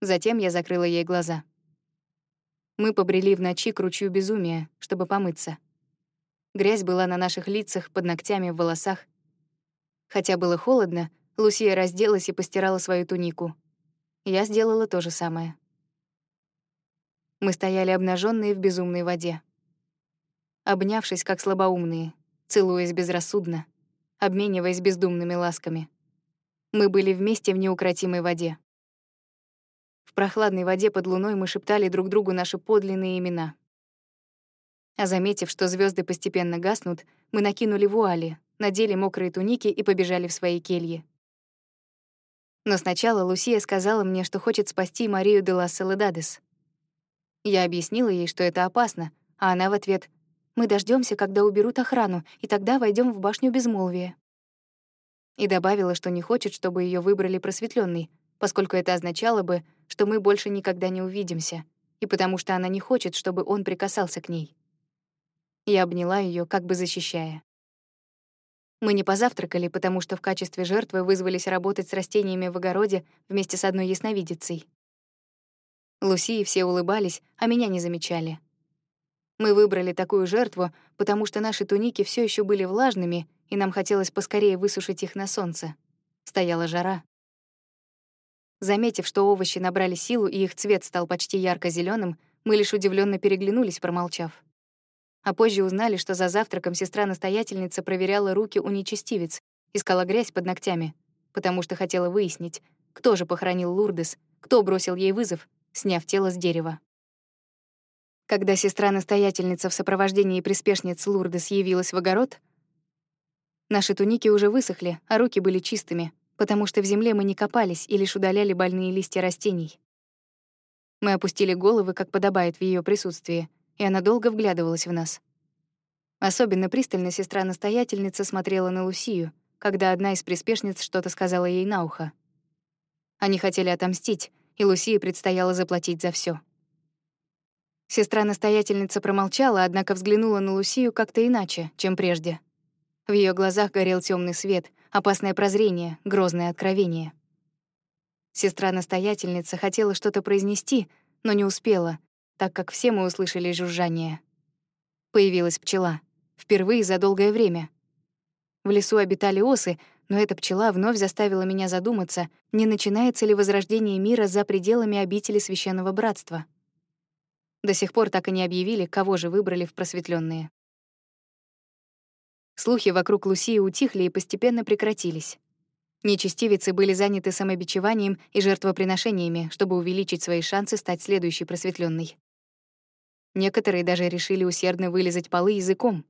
Затем я закрыла ей глаза. Мы побрели в ночи к ручью безумия, чтобы помыться. Грязь была на наших лицах, под ногтями, в волосах. Хотя было холодно, Лусия разделась и постирала свою тунику. Я сделала то же самое. Мы стояли обнаженные в безумной воде. Обнявшись, как слабоумные, целуясь безрассудно — обмениваясь бездумными ласками. Мы были вместе в неукротимой воде. В прохладной воде под луной мы шептали друг другу наши подлинные имена. А заметив, что звезды постепенно гаснут, мы накинули вуали, надели мокрые туники и побежали в свои кельи. Но сначала Лусия сказала мне, что хочет спасти Марию де лас Соледадес. Я объяснила ей, что это опасно, а она в ответ мы дождемся, когда уберут охрану, и тогда войдем в башню безмолвия. И добавила, что не хочет, чтобы ее выбрали просветленный, поскольку это означало бы, что мы больше никогда не увидимся, и потому что она не хочет, чтобы он прикасался к ней. Я обняла ее, как бы защищая. Мы не позавтракали, потому что в качестве жертвы вызвались работать с растениями в огороде вместе с одной ясновидицей. Луси все улыбались, а меня не замечали. Мы выбрали такую жертву, потому что наши туники все еще были влажными, и нам хотелось поскорее высушить их на солнце. Стояла жара. Заметив, что овощи набрали силу и их цвет стал почти ярко зеленым мы лишь удивленно переглянулись, промолчав. А позже узнали, что за завтраком сестра-настоятельница проверяла руки у нечестивец, искала грязь под ногтями, потому что хотела выяснить, кто же похоронил Лурдес, кто бросил ей вызов, сняв тело с дерева. Когда сестра-настоятельница в сопровождении приспешниц Лурдес явилась в огород, наши туники уже высохли, а руки были чистыми, потому что в земле мы не копались и лишь удаляли больные листья растений. Мы опустили головы, как подобает в ее присутствии, и она долго вглядывалась в нас. Особенно пристально сестра-настоятельница смотрела на Лусию, когда одна из приспешниц что-то сказала ей на ухо. Они хотели отомстить, и Лусии предстояло заплатить за все. Сестра-настоятельница промолчала, однако взглянула на Лусию как-то иначе, чем прежде. В ее глазах горел темный свет, опасное прозрение, грозное откровение. Сестра-настоятельница хотела что-то произнести, но не успела, так как все мы услышали жужжание. Появилась пчела. Впервые за долгое время. В лесу обитали осы, но эта пчела вновь заставила меня задуматься, не начинается ли возрождение мира за пределами обители Священного Братства. До сих пор так и не объявили, кого же выбрали в просветленные. Слухи вокруг Лусии утихли и постепенно прекратились. Нечестивицы были заняты самобичеванием и жертвоприношениями, чтобы увеличить свои шансы стать следующей просветленной. Некоторые даже решили усердно вылезать полы языком.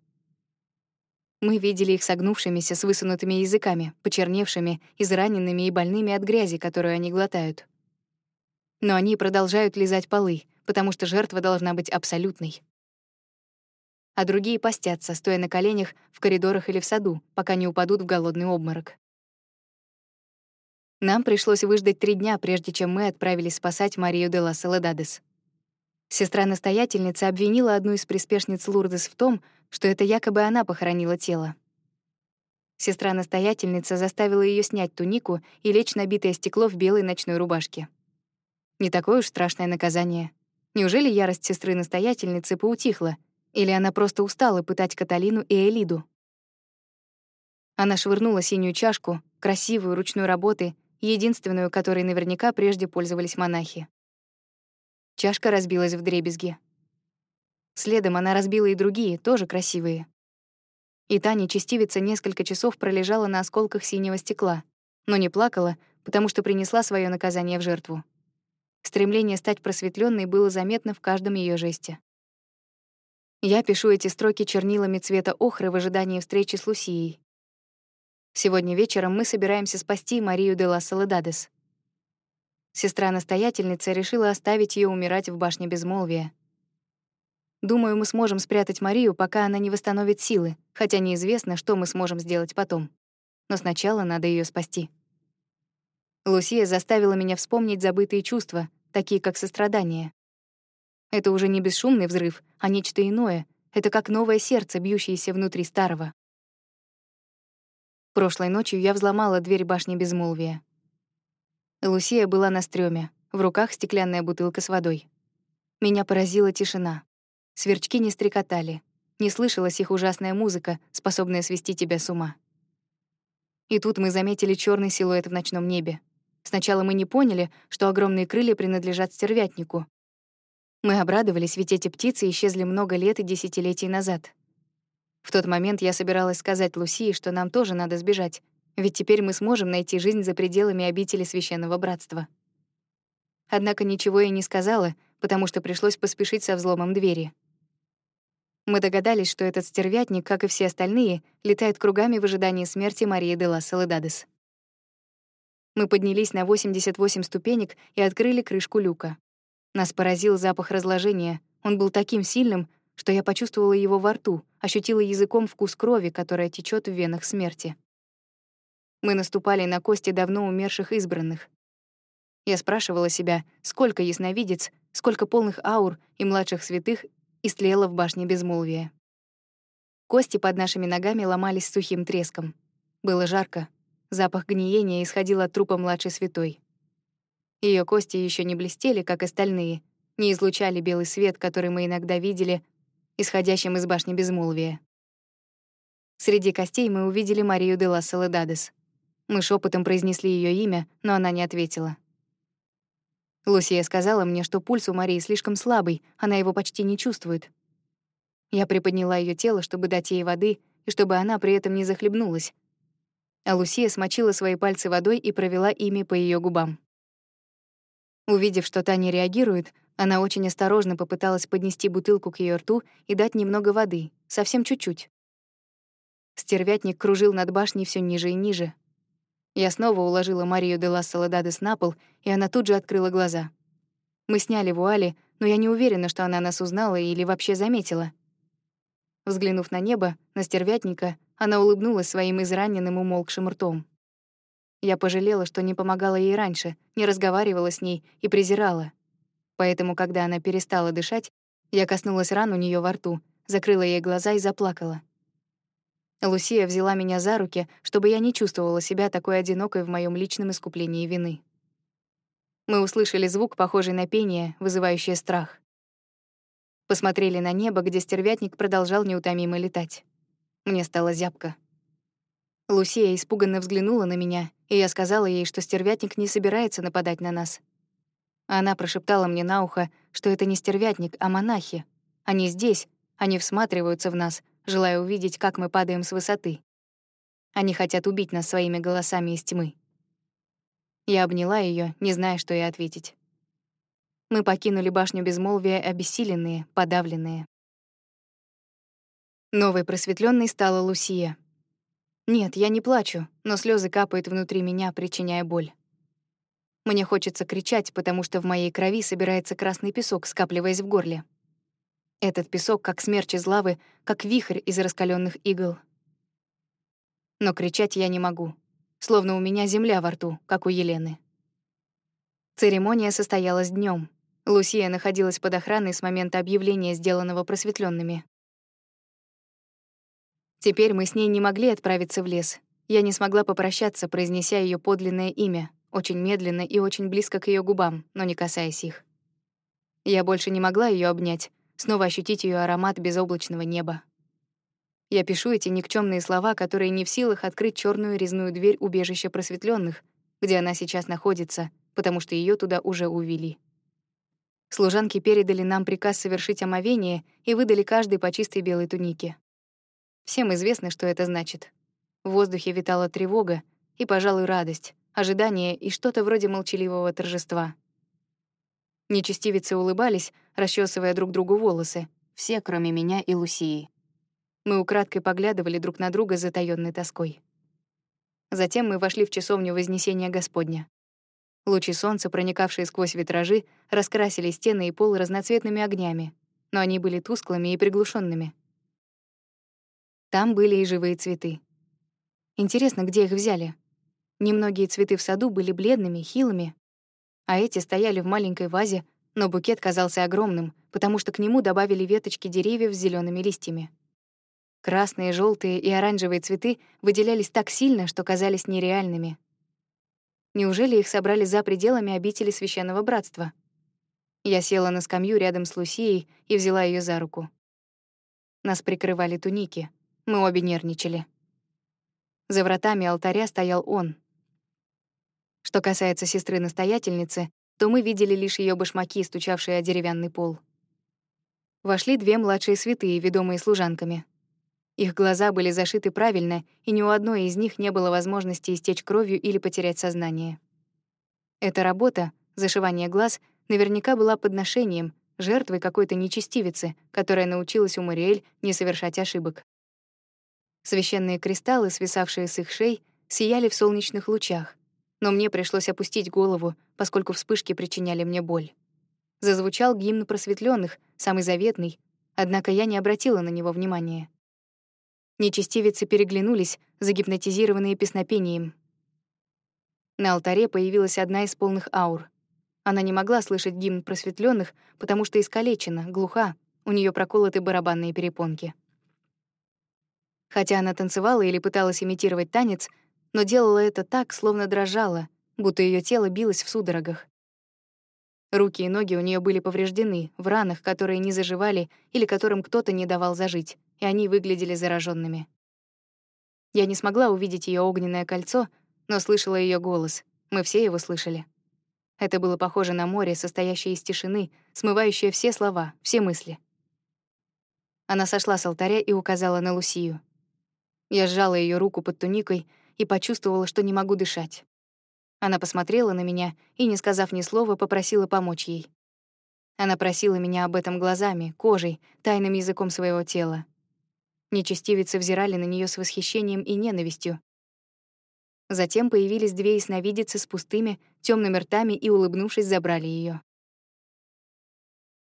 Мы видели их согнувшимися с высунутыми языками, почерневшими, израненными и больными от грязи, которую они глотают. Но они продолжают лизать полы, потому что жертва должна быть абсолютной. А другие постятся, стоя на коленях в коридорах или в саду, пока не упадут в голодный обморок. Нам пришлось выждать три дня, прежде чем мы отправились спасать Марию де ла Соледадес. Сестра-настоятельница обвинила одну из приспешниц Лурдес в том, что это якобы она похоронила тело. Сестра-настоятельница заставила ее снять тунику и лечь на битое стекло в белой ночной рубашке. Не такое уж страшное наказание. Неужели ярость сестры-настоятельницы поутихла, или она просто устала пытать Каталину и Элиду? Она швырнула синюю чашку, красивую, ручной работы, единственную, которой наверняка прежде пользовались монахи. Чашка разбилась в дребезги. Следом она разбила и другие, тоже красивые. И та нечестивица несколько часов пролежала на осколках синего стекла, но не плакала, потому что принесла свое наказание в жертву. Стремление стать просветленной было заметно в каждом ее жесте. Я пишу эти строки чернилами цвета охры в ожидании встречи с Лусией. Сегодня вечером мы собираемся спасти Марию де ла Соледадес. Сестра-настоятельница решила оставить ее умирать в башне безмолвия. Думаю, мы сможем спрятать Марию, пока она не восстановит силы, хотя неизвестно, что мы сможем сделать потом. Но сначала надо ее спасти. Лусия заставила меня вспомнить забытые чувства, такие как сострадание. Это уже не бесшумный взрыв, а нечто иное. Это как новое сердце, бьющееся внутри старого. Прошлой ночью я взломала дверь башни безмолвия. Лусия была на стреме, в руках стеклянная бутылка с водой. Меня поразила тишина. Сверчки не стрекотали, не слышалась их ужасная музыка, способная свести тебя с ума. И тут мы заметили черный силуэт в ночном небе. Сначала мы не поняли, что огромные крылья принадлежат стервятнику. Мы обрадовались, ведь эти птицы исчезли много лет и десятилетий назад. В тот момент я собиралась сказать Лусии, что нам тоже надо сбежать, ведь теперь мы сможем найти жизнь за пределами обители Священного Братства. Однако ничего я не сказала, потому что пришлось поспешить со взломом двери. Мы догадались, что этот стервятник, как и все остальные, летает кругами в ожидании смерти Марии де ла Соледадес. Мы поднялись на 88 ступенек и открыли крышку люка. Нас поразил запах разложения. Он был таким сильным, что я почувствовала его во рту, ощутила языком вкус крови, которая течет в венах смерти. Мы наступали на кости давно умерших избранных. Я спрашивала себя, сколько ясновидец, сколько полных аур и младших святых истлело в башне безмолвия. Кости под нашими ногами ломались сухим треском. Было жарко, Запах гниения исходил от трупа младшей святой. Ее кости еще не блестели, как остальные, не излучали белый свет, который мы иногда видели, исходящим из башни безмолвия. Среди костей мы увидели Марию де ла Соледадес. Мы шепотом произнесли ее имя, но она не ответила. Лусия сказала мне, что пульс у Марии слишком слабый, она его почти не чувствует. Я приподняла ее тело, чтобы дать ей воды, и чтобы она при этом не захлебнулась, а Лусия смочила свои пальцы водой и провела ими по ее губам. Увидев, что та не реагирует, она очень осторожно попыталась поднести бутылку к ее рту и дать немного воды, совсем чуть-чуть. Стервятник кружил над башней все ниже и ниже. Я снова уложила Марию де лас Солодадес на пол, и она тут же открыла глаза. Мы сняли вуали, но я не уверена, что она нас узнала или вообще заметила. Взглянув на небо, на стервятника, она улыбнулась своим израненным умолкшим ртом. Я пожалела, что не помогала ей раньше, не разговаривала с ней и презирала. Поэтому, когда она перестала дышать, я коснулась ран у нее во рту, закрыла ей глаза и заплакала. Лусия взяла меня за руки, чтобы я не чувствовала себя такой одинокой в моем личном искуплении вины. Мы услышали звук, похожий на пение, вызывающее страх. Посмотрели на небо, где стервятник продолжал неутомимо летать. Мне стало зябко. Лусия испуганно взглянула на меня, и я сказала ей, что стервятник не собирается нападать на нас. Она прошептала мне на ухо, что это не стервятник, а монахи. Они здесь, они всматриваются в нас, желая увидеть, как мы падаем с высоты. Они хотят убить нас своими голосами из тьмы. Я обняла ее, не зная, что ей ответить. Мы покинули башню безмолвия обессиленные, подавленные. Новой просветленной стала Лусия. Нет, я не плачу, но слезы капают внутри меня, причиняя боль. Мне хочется кричать, потому что в моей крови собирается красный песок, скапливаясь в горле. Этот песок, как смерч из лавы, как вихрь из раскаленных игл. Но кричать я не могу, словно у меня земля во рту, как у Елены. Церемония состоялась днем. Лусия находилась под охраной с момента объявления, сделанного просветленными. Теперь мы с ней не могли отправиться в лес. Я не смогла попрощаться, произнеся ее подлинное имя, очень медленно и очень близко к ее губам, но не касаясь их. Я больше не могла ее обнять, снова ощутить ее аромат безоблачного неба. Я пишу эти никчемные слова, которые не в силах открыть черную резную дверь убежища просветленных, где она сейчас находится, потому что ее туда уже увели. Служанки передали нам приказ совершить омовение и выдали каждой по чистой белой тунике. Всем известно, что это значит. В воздухе витала тревога и, пожалуй, радость, ожидание и что-то вроде молчаливого торжества. Нечестивицы улыбались, расчесывая друг другу волосы, все, кроме меня и Лусии. Мы украдкой поглядывали друг на друга с затаённой тоской. Затем мы вошли в часовню Вознесения Господня. Лучи солнца, проникавшие сквозь витражи, раскрасили стены и пол разноцветными огнями, но они были тусклыми и приглушенными. Там были и живые цветы. Интересно, где их взяли? Немногие цветы в саду были бледными, хилыми, а эти стояли в маленькой вазе, но букет казался огромным, потому что к нему добавили веточки деревьев с зелеными листьями. Красные, желтые и оранжевые цветы выделялись так сильно, что казались нереальными. Неужели их собрали за пределами обители Священного Братства? Я села на скамью рядом с Лусией и взяла ее за руку. Нас прикрывали туники. Мы обе нервничали. За вратами алтаря стоял он, что касается сестры-настоятельницы, то мы видели лишь ее башмаки, стучавшие о деревянный пол. Вошли две младшие святые, ведомые служанками. Их глаза были зашиты правильно, и ни у одной из них не было возможности истечь кровью или потерять сознание. Эта работа, зашивание глаз, наверняка была подношением, жертвой какой-то нечестивицы, которая научилась у Мариэль не совершать ошибок. Священные кристаллы, свисавшие с их шей, сияли в солнечных лучах, но мне пришлось опустить голову, поскольку вспышки причиняли мне боль. Зазвучал гимн просветленных, самый заветный, однако я не обратила на него внимания. Нечестивицы переглянулись, загипнотизированные песнопением. На алтаре появилась одна из полных аур. Она не могла слышать гимн просветленных, потому что искалечена, глуха, у нее проколоты барабанные перепонки. Хотя она танцевала или пыталась имитировать танец, но делала это так, словно дрожала, будто ее тело билось в судорогах. Руки и ноги у нее были повреждены, в ранах, которые не заживали или которым кто-то не давал зажить, и они выглядели зараженными. Я не смогла увидеть ее огненное кольцо, но слышала ее голос. Мы все его слышали. Это было похоже на море, состоящее из тишины, смывающее все слова, все мысли. Она сошла с алтаря и указала на Лусию. Я сжала ее руку под туникой и почувствовала, что не могу дышать. Она посмотрела на меня и, не сказав ни слова, попросила помочь ей. Она просила меня об этом глазами, кожей, тайным языком своего тела. Нечестивицы взирали на нее с восхищением и ненавистью. Затем появились две ясновидицы с пустыми, темными ртами и, улыбнувшись, забрали ее.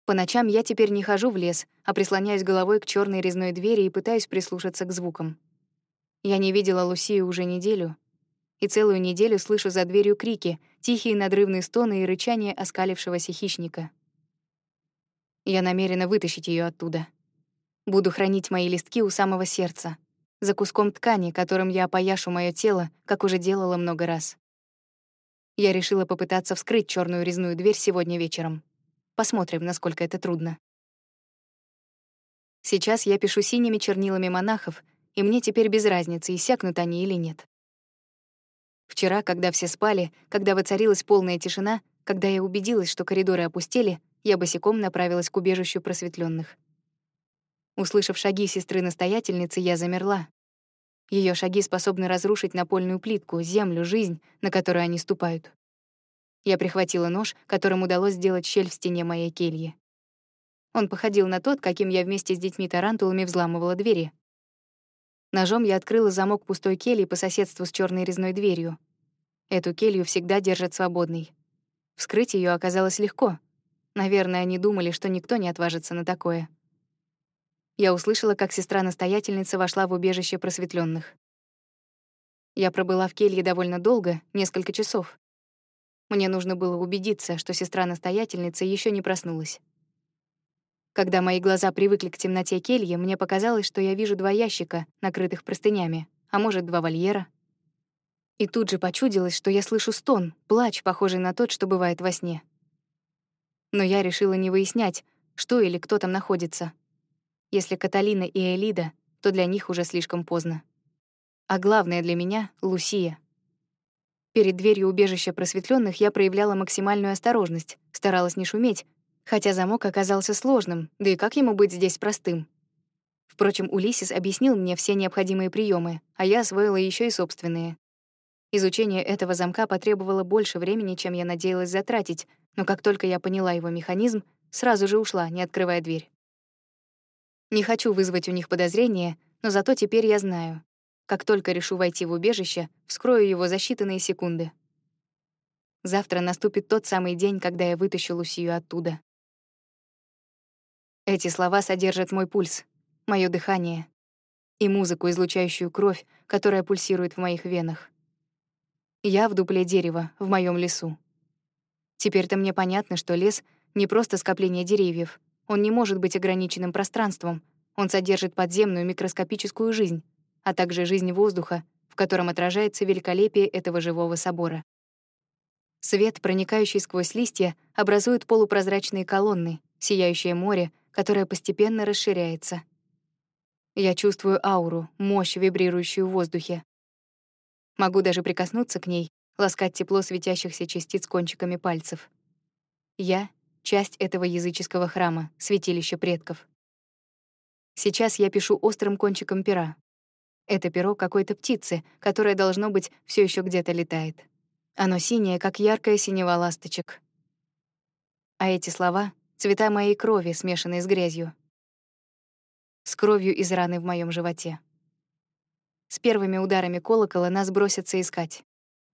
По ночам я теперь не хожу в лес, а прислоняюсь головой к черной резной двери и пытаюсь прислушаться к звукам. Я не видела Лусию уже неделю, и целую неделю слышу за дверью крики, тихие надрывные стоны и рычание оскалившегося хищника. Я намерена вытащить ее оттуда. Буду хранить мои листки у самого сердца, за куском ткани, которым я опояшу мое тело, как уже делала много раз. Я решила попытаться вскрыть черную резную дверь сегодня вечером. Посмотрим, насколько это трудно. Сейчас я пишу синими чернилами монахов, и мне теперь без разницы, иссякнут они или нет. Вчера, когда все спали, когда воцарилась полная тишина, когда я убедилась, что коридоры опустели, я босиком направилась к убежищу просветленных. Услышав шаги сестры-настоятельницы, я замерла. Ее шаги способны разрушить напольную плитку, землю, жизнь, на которую они ступают. Я прихватила нож, которым удалось сделать щель в стене моей кельи. Он походил на тот, каким я вместе с детьми-тарантулами взламывала двери. Ножом я открыла замок пустой кельи по соседству с черной резной дверью. Эту келью всегда держат свободной. Вскрыть ее оказалось легко. Наверное, они думали, что никто не отважится на такое. Я услышала, как сестра-настоятельница вошла в убежище просветленных. Я пробыла в келье довольно долго, несколько часов. Мне нужно было убедиться, что сестра-настоятельница еще не проснулась. Когда мои глаза привыкли к темноте кельи, мне показалось, что я вижу два ящика, накрытых простынями, а может, два вольера. И тут же почудилось, что я слышу стон, плач, похожий на тот, что бывает во сне. Но я решила не выяснять, что или кто там находится. Если Каталина и Элида, то для них уже слишком поздно. А главное для меня — Лусия. Перед дверью убежища просветленных я проявляла максимальную осторожность, старалась не шуметь, хотя замок оказался сложным, да и как ему быть здесь простым? Впрочем, Улисис объяснил мне все необходимые приемы, а я освоила еще и собственные. Изучение этого замка потребовало больше времени, чем я надеялась затратить, но как только я поняла его механизм, сразу же ушла, не открывая дверь. Не хочу вызвать у них подозрения, но зато теперь я знаю. Как только решу войти в убежище, вскрою его за считанные секунды. Завтра наступит тот самый день, когда я вытащу Лусию оттуда. Эти слова содержат мой пульс, мое дыхание и музыку, излучающую кровь, которая пульсирует в моих венах. Я в дупле дерева, в моем лесу. Теперь-то мне понятно, что лес — не просто скопление деревьев. Он не может быть ограниченным пространством. Он содержит подземную микроскопическую жизнь, а также жизнь воздуха, в котором отражается великолепие этого живого собора. Свет, проникающий сквозь листья, образует полупрозрачные колонны, сияющее море, которая постепенно расширяется. Я чувствую ауру, мощь, вибрирующую в воздухе. Могу даже прикоснуться к ней, ласкать тепло светящихся частиц кончиками пальцев. Я — часть этого языческого храма, святилища предков. Сейчас я пишу острым кончиком пера. Это перо какой-то птицы, которая, должно быть, все еще где-то летает. Оно синее, как яркая синева ласточек. А эти слова цвета моей крови, смешанной с грязью. С кровью из раны в моем животе. С первыми ударами колокола нас бросятся искать.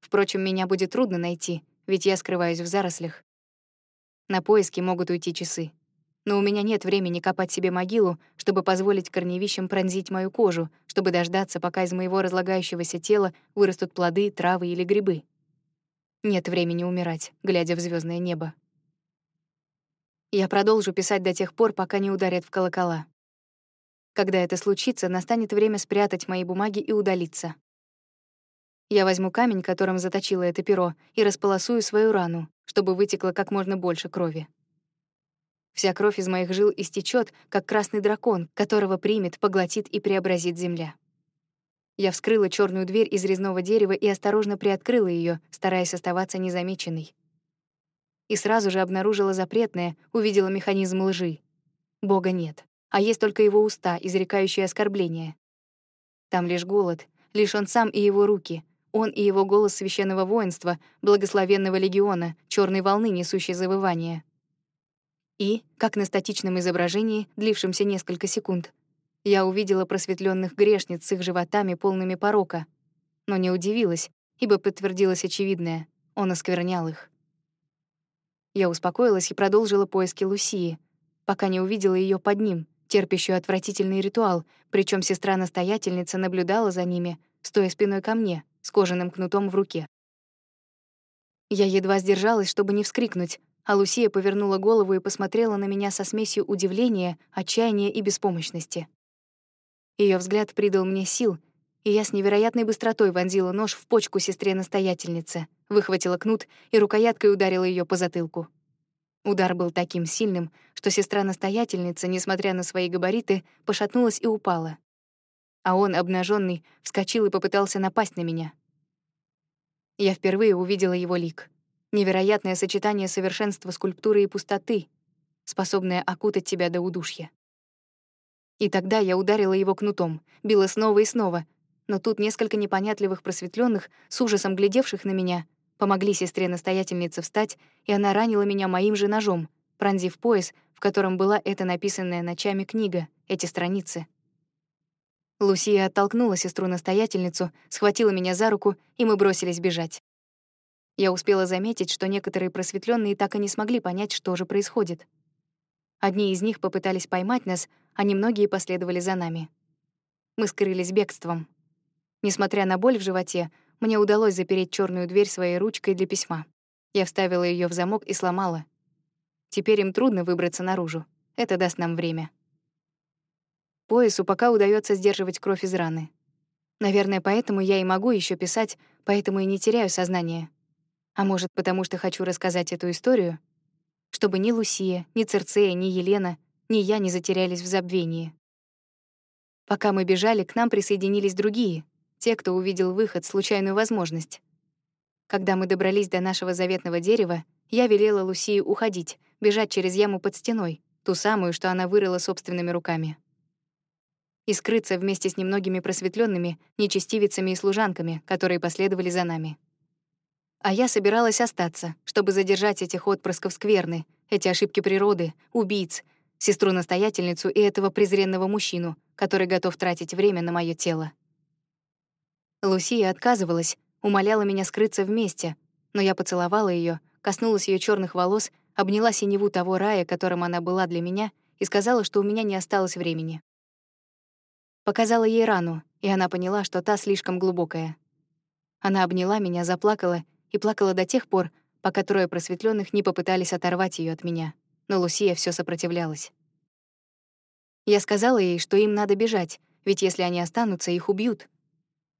Впрочем, меня будет трудно найти, ведь я скрываюсь в зарослях. На поиски могут уйти часы. Но у меня нет времени копать себе могилу, чтобы позволить корневищам пронзить мою кожу, чтобы дождаться, пока из моего разлагающегося тела вырастут плоды, травы или грибы. Нет времени умирать, глядя в звездное небо. Я продолжу писать до тех пор, пока не ударят в колокола. Когда это случится, настанет время спрятать мои бумаги и удалиться. Я возьму камень, которым заточила это перо, и располосую свою рану, чтобы вытекло как можно больше крови. Вся кровь из моих жил истечет, как красный дракон, которого примет, поглотит и преобразит земля. Я вскрыла черную дверь из резного дерева и осторожно приоткрыла ее, стараясь оставаться незамеченной и сразу же обнаружила запретное, увидела механизм лжи. Бога нет, а есть только его уста, изрекающие оскорбления. Там лишь голод, лишь он сам и его руки, он и его голос священного воинства, благословенного легиона, черной волны, несущей завывание. И, как на статичном изображении, длившемся несколько секунд, я увидела просветленных грешниц с их животами, полными порока, но не удивилась, ибо подтвердилось очевидное — он осквернял их. Я успокоилась и продолжила поиски Лусии, пока не увидела ее под ним, терпящую отвратительный ритуал, причем сестра-настоятельница наблюдала за ними, стоя спиной ко мне, с кожаным кнутом в руке. Я едва сдержалась, чтобы не вскрикнуть, а Лусия повернула голову и посмотрела на меня со смесью удивления, отчаяния и беспомощности. Ее взгляд придал мне сил, и я с невероятной быстротой вонзила нож в почку сестре-настоятельницы, выхватила кнут и рукояткой ударила ее по затылку. Удар был таким сильным, что сестра-настоятельница, несмотря на свои габариты, пошатнулась и упала. А он, обнаженный, вскочил и попытался напасть на меня. Я впервые увидела его лик. Невероятное сочетание совершенства скульптуры и пустоты, способное окутать тебя до удушья. И тогда я ударила его кнутом, била снова и снова, но тут несколько непонятливых просветленных, с ужасом глядевших на меня, Помогли сестре-настоятельнице встать, и она ранила меня моим же ножом, пронзив пояс, в котором была эта написанная ночами книга, эти страницы. Лусия оттолкнула сестру-настоятельницу, схватила меня за руку, и мы бросились бежать. Я успела заметить, что некоторые просветленные так и не смогли понять, что же происходит. Одни из них попытались поймать нас, а немногие последовали за нами. Мы скрылись бегством. Несмотря на боль в животе, мне удалось запереть черную дверь своей ручкой для письма. Я вставила ее в замок и сломала. Теперь им трудно выбраться наружу. Это даст нам время. Поясу пока удается сдерживать кровь из раны. Наверное, поэтому я и могу еще писать, поэтому и не теряю сознание. А может, потому что хочу рассказать эту историю? Чтобы ни Лусия, ни Церцея, ни Елена, ни я не затерялись в забвении. Пока мы бежали, к нам присоединились другие, те, кто увидел выход, случайную возможность. Когда мы добрались до нашего заветного дерева, я велела Лусии уходить, бежать через яму под стеной, ту самую, что она вырыла собственными руками. И скрыться вместе с немногими просветленными, нечестивицами и служанками, которые последовали за нами. А я собиралась остаться, чтобы задержать этих отпрысков скверны, эти ошибки природы, убийц, сестру-настоятельницу и этого презренного мужчину, который готов тратить время на мое тело. Лусия отказывалась, умоляла меня скрыться вместе, но я поцеловала ее, коснулась ее черных волос, обняла синеву того рая, которым она была для меня, и сказала, что у меня не осталось времени. Показала ей рану, и она поняла, что та слишком глубокая. Она обняла меня, заплакала и плакала до тех пор, пока трое просветленных не попытались оторвать ее от меня, но Лусия все сопротивлялась. Я сказала ей, что им надо бежать, ведь если они останутся, их убьют,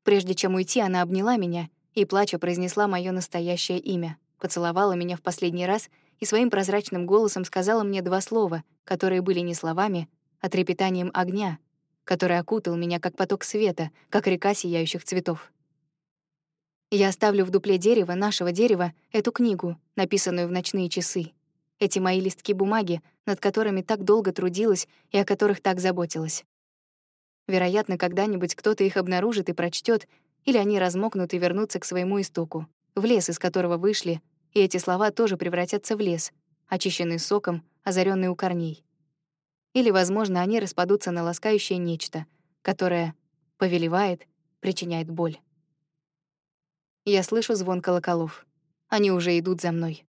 Прежде чем уйти, она обняла меня и, плача, произнесла мое настоящее имя, поцеловала меня в последний раз и своим прозрачным голосом сказала мне два слова, которые были не словами, а трепетанием огня, который окутал меня как поток света, как река сияющих цветов. Я оставлю в дупле дерева, нашего дерева, эту книгу, написанную в ночные часы. Эти мои листки бумаги, над которыми так долго трудилась и о которых так заботилась. Вероятно, когда-нибудь кто-то их обнаружит и прочтет, или они размокнут и вернутся к своему истоку, в лес, из которого вышли, и эти слова тоже превратятся в лес, очищенный соком, озаренный у корней. Или, возможно, они распадутся на ласкающее нечто, которое повелевает, причиняет боль. Я слышу звон колоколов. Они уже идут за мной.